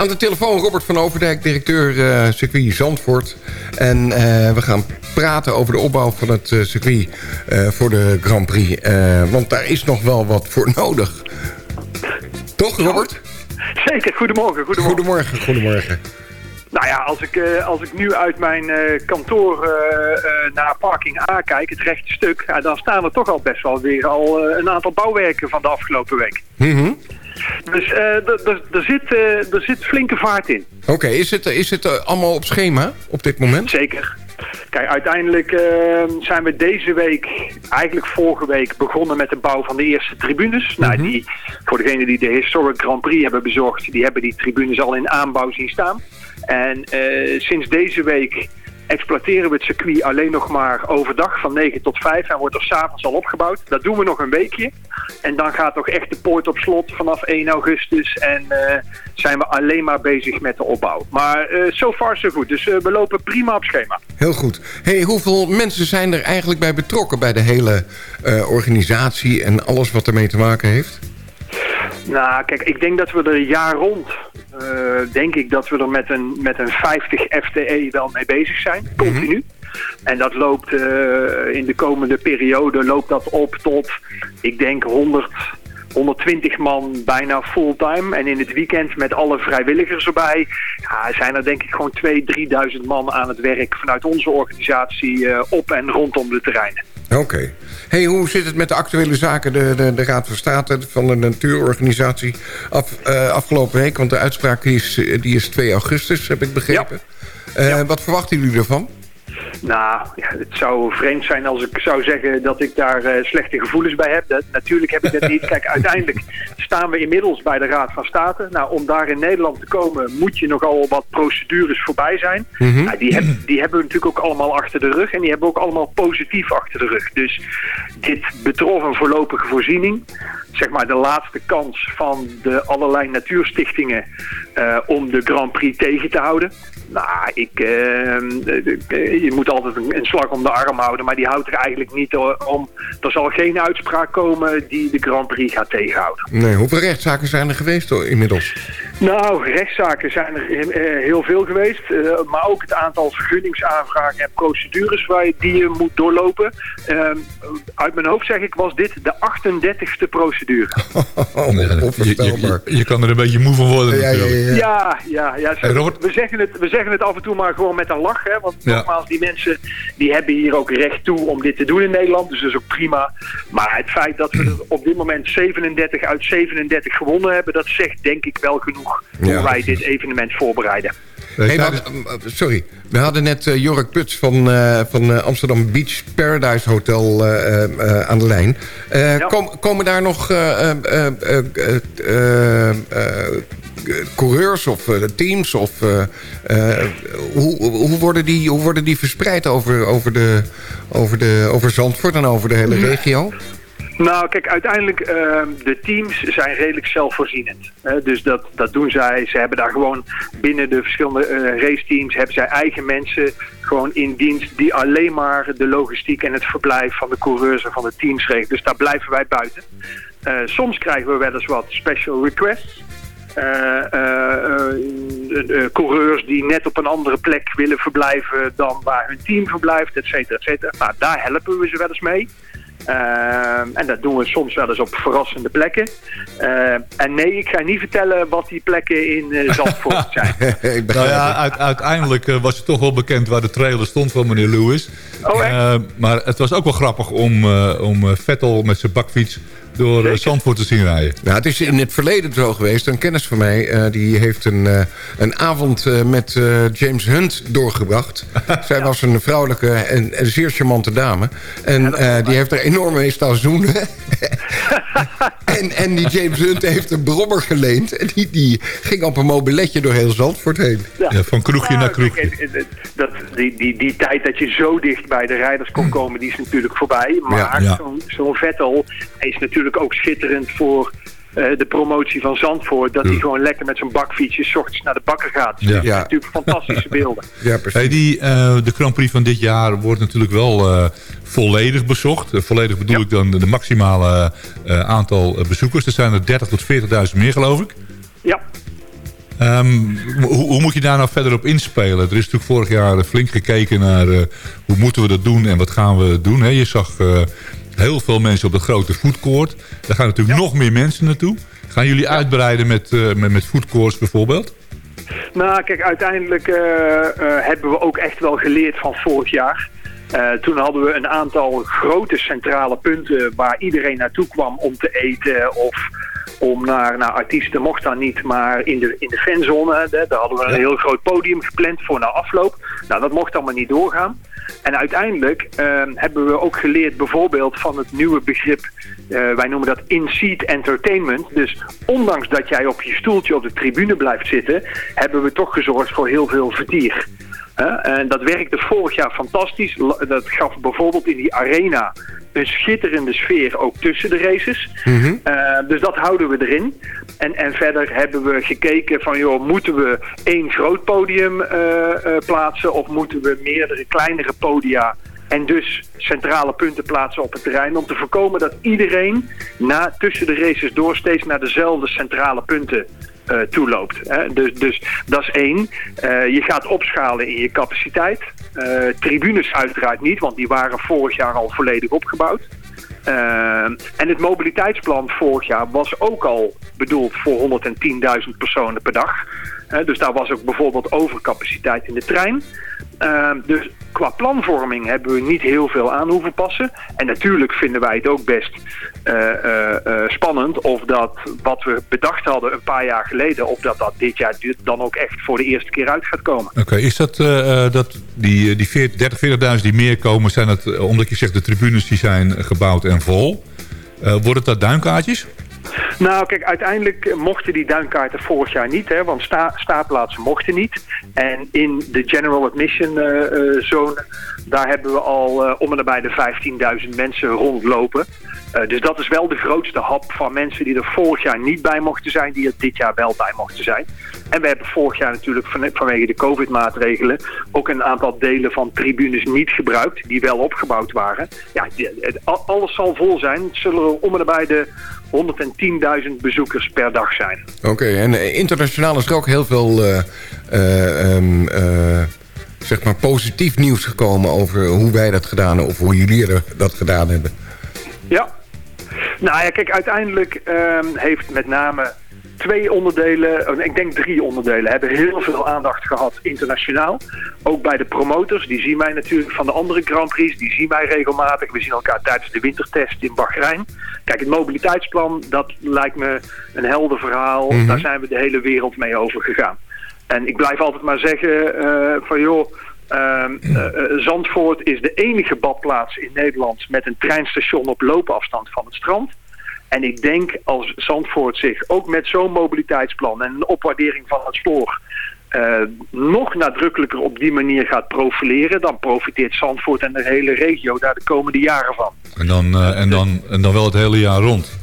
Aan de telefoon Robert van Overdijk, directeur uh, circuit Zandvoort. En uh, we gaan praten over de opbouw van het uh, circuit voor de Grand Prix. want daar is nog wel wat voor nodig. Toch, Robert? Zeker, goedemorgen. Goedemorgen, goedemorgen. goedemorgen. Nou ja, als ik, als ik nu uit mijn kantoor naar parking A kijk, het rechte stuk, ja, dan staan er toch al best wel weer al een aantal bouwwerken van de afgelopen week. Mm Dus er zit, er zit flinke vaart in. Oké, is het, is het allemaal op schema op dit moment? Zeker. Kijk, uiteindelijk zijn we deze week, eigenlijk vorige week, begonnen met de bouw van de eerste tribunes. Nou, mhm. die, voor degenen die de Historic Grand Prix hebben bezorgd, die hebben die tribunes al in aanbouw zien staan. En uh, sinds deze week exploiteren we het circuit alleen nog maar overdag van 9 tot 5 en wordt er s'avonds al opgebouwd. Dat doen we nog een weekje. En dan gaat toch echt de poort op slot vanaf 1 augustus en uh, zijn we alleen maar bezig met de opbouw. Maar uh, so far so goed, dus uh, we lopen prima op schema. Heel goed. Hey, hoeveel mensen zijn er eigenlijk bij betrokken bij de hele organisatie en alles wat ermee te maken heeft? Nou, kijk, ik denk dat we er jaar rond, denk ik dat we er met een, met een 50 FTE wel mee bezig zijn, mhm. continu. En dat loopt uh, in de komende periode loopt dat op tot, ik denk, 100, 120 man bijna fulltime. En in het weekend met alle vrijwilligers erbij ja, zijn er denk ik gewoon 2.000, 3.000 man aan het werk vanuit onze organisatie uh, op en rondom de terreinen. Oké. Hey, hoe zit het met de actuele zaken? De, de, de Raad van State van de Natuurorganisatie af, uh, afgelopen week. Want de uitspraak die is, die is 2 augustus, heb ik begrepen. Ja. Uh, ja. Wat verwachten jullie ervan? Nou, ja, het zou vreemd zijn als ik zou zeggen dat ik daar uh, slechte gevoelens bij heb. Dat, natuurlijk heb ik dat niet. Kijk, uiteindelijk staan we inmiddels bij de Raad van State. Nou, om daar in Nederland te komen moet je nogal wat procedures voorbij zijn. Mm -hmm. nou, die, heb, die hebben we natuurlijk ook allemaal achter de rug. En die hebben we ook allemaal positief achter de rug. Dus dit betrof een voorlopige voorziening zeg maar de laatste kans van de allerlei natuurstichtingen uh, om de Grand Prix tegen te houden. Nou, ik, uh, je moet altijd een, slag om de arm houden, maar die houdt er eigenlijk niet om. Er zal geen uitspraak komen die de Grand Prix gaat tegenhouden. Nee, hoeveel rechtszaken zijn er geweest inmiddels? Nou, rechtszaken zijn er uh, heel veel geweest. Uh, maar ook het aantal vergunningsaanvragen en procedures waar je, die je moet doorlopen. Uh, uit mijn hoofd zeg ik, was dit de 38e procedure. Oh, je, je, je, kan er een beetje moe van worden ja, ja, ja. ja, ja, ja we, zeggen het, we zeggen het af en toe maar gewoon met een lach. Hè, want nogmaals, die mensen die hebben hier ook recht toe om dit te doen in Nederland. Dus dat is ook prima. Maar het feit dat we er op dit moment 37 uit 37 gewonnen hebben... dat zegt denk ik wel genoeg hoe wij dit evenement voorbereiden. Hey, eh, sorry, we hadden net uh, Jork Puts van, uh, van Amsterdam Beach Paradise Hotel uh, aan de lijn. Kom, komen daar nog coureurs of teams? Of, hoe, hoe, worden die, hoe worden die verspreid over, over, de, over, de, over Zandvoort en over de hele regio? Nou, kijk, uiteindelijk uh, de teams zijn redelijk zelfvoorzienend. Dus dat, dat doen zij. Ze hebben daar gewoon binnen de verschillende uh, raceteams... hebben zij eigen mensen gewoon in dienst... die alleen maar de logistiek en het verblijf van de coureurs en van de teams regelen. Dus daar blijven wij buiten. Eh, soms krijgen we wel eens wat special requests... coureurs die net op een andere plek willen verblijven dan waar hun team verblijft, et cetera, et cetera. Nou, daar helpen we ze wel eens mee. Uh, en dat doen we soms wel eens op verrassende plekken. Uh, en nee, ik ga niet vertellen wat die plekken in uh, Zandvoort zijn. nou ja, uiteindelijk uh, was het toch wel bekend waar de trailer stond van meneer Lewis. Oh, maar het was ook wel grappig om, om Vettel met zijn bakfiets door uh, Zandvoort te zien rijden. Nou, het is in het verleden zo geweest. Een kennis van mij uh, die heeft een, uh, een avond met James Hunt doorgebracht. Zij was een vrouwelijke en, en zeer charmante dame. En die heeft er enorm mee staan zoenen. en, en die James Hunt heeft een brommer geleend. En die, die ging op een mobiletje door heel Zandvoort heen. Ja, van kroegje naar kroegje. dat, die, die, die tijd dat je zo dicht bij de rijders kon komen, die is natuurlijk voorbij. Maar ja. zo'n zo Vettel is natuurlijk ook schitterend voor uh, de promotie van Zandvoort. Dat hij gewoon lekker met zijn bakfietsje ochtends naar de bakker gaat. Dus ja. ja. natuurlijk fantastische beelden. Ja, precies. Hey, die, uh, de Grand Prix van dit jaar wordt natuurlijk wel uh, volledig bezocht. volledig bedoel ja. ik dan de maximale aantal bezoekers. Er zijn er 30 tot 40.000 meer geloof ik. Ja. Ehm, hoe, hoe, moet je daar nou verder op inspelen? Er is natuurlijk vorig jaar flink gekeken naar uh, hoe moeten we dat doen en wat gaan we doen. Hè? Je zag uh, heel veel mensen op de grote foodcourt. Daar gaan natuurlijk nog meer mensen naartoe. Gaan jullie uitbreiden met, uh, met, met foodcourts bijvoorbeeld? Nou, kijk, uiteindelijk hebben we ook echt wel geleerd van vorig jaar. Uh, toen hadden we een aantal grote centrale punten waar iedereen naartoe kwam om te eten of om naar, naar artiesten mocht dan niet, maar in de, in de fanzone, hè, daar hadden we een heel groot podium gepland voor na afloop. Nou, dat mocht allemaal niet doorgaan. En uiteindelijk uh, hebben we ook geleerd bijvoorbeeld van het nieuwe begrip, uh, wij noemen dat in-seat entertainment. Dus ondanks dat jij op je stoeltje op de tribune blijft zitten, hebben we toch gezorgd voor heel veel vertier. En dat werkte vorig jaar fantastisch. Dat gaf bijvoorbeeld in die arena een schitterende sfeer ook tussen de races. Mhm. Eh, dus dat houden we erin. En, en verder hebben we gekeken van, joh, moeten we één groot podium uh, uh, plaatsen of moeten we meerdere kleinere podia en dus centrale punten plaatsen op het terrein om te voorkomen dat iedereen na, tussen de races door steeds naar dezelfde centrale punten uh, toeloopt. Hè. Dus, dus dat is één. Je gaat opschalen in je capaciteit. Tribunes uiteraard niet, want die waren vorig jaar al volledig opgebouwd. En het mobiliteitsplan vorig jaar was ook al bedoeld voor 110.000 personen per dag. Dus daar was ook bijvoorbeeld overcapaciteit in de trein. Uh, dus qua planvorming hebben we niet heel veel aan hoeven passen. En natuurlijk vinden wij het ook best uh, uh, spannend of dat wat we bedacht hadden een paar jaar geleden... of dat dat dit jaar dan ook echt voor de eerste keer uit gaat komen. Oké, is dat, dat die, die 30, 40.000 die meer komen... zijn dat omdat je zegt de tribunes die zijn gebouwd en vol... worden dat duinkaartjes? Nou, kijk, uiteindelijk mochten die duinkaarten vorig jaar niet, hè, want sta staatplaatsen mochten niet. En in de general admission uh, uh, zone, daar hebben we al uh, om en nabij de 15.000 mensen rondlopen. dus dat is wel de grootste hap van mensen die er vorig jaar niet bij mochten zijn, die er dit jaar wel bij mochten zijn. En we hebben vorig jaar natuurlijk van, vanwege de covid-maatregelen ook een aantal delen van tribunes niet gebruikt, die wel opgebouwd waren. Ja, alles zal vol zijn. Zullen er om en nabij de 110.000 bezoekers per dag zijn. Oké, en eh, internationaal is er ook heel veel uh, uh, um, zeg maar positief nieuws gekomen... over hoe wij dat gedaan hebben of hoe jullie dat gedaan hebben. Ja. Nou ja, kijk, uiteindelijk um, heeft met name twee onderdelen, oh, ik denk drie onderdelen, hebben heel veel aandacht gehad internationaal. Ook bij de promotors, die zien wij natuurlijk van de andere Grand Prix, die zien wij regelmatig. We zien elkaar tijdens de wintertest in Bahrein. Kijk, het mobiliteitsplan, dat lijkt me een helder verhaal. Mhm. Daar zijn we de hele wereld mee over gegaan. En ik blijf altijd maar zeggen uh, van joh... Uh, uh, Zandvoort is de enige badplaats in Nederland met een treinstation op loopafstand van het strand. En ik denk als Zandvoort zich ook met zo'n mobiliteitsplan en een opwaardering van het spoor uh, nog nadrukkelijker op die manier gaat profileren... dan profiteert Zandvoort en de hele regio daar de komende jaren van. En dan, uh, en dan, en dan wel het hele jaar rond.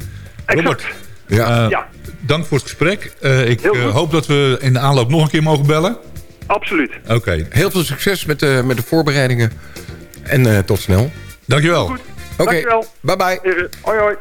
Robert, ja. Uh, ja. dank voor het gesprek. ik hoop dat we in de aanloop nog een keer mogen bellen. Absoluut. Oké. Heel veel succes met de, met de voorbereidingen. En tot snel. Dankjewel. Oké, okay. bye bye. Hoi hoi.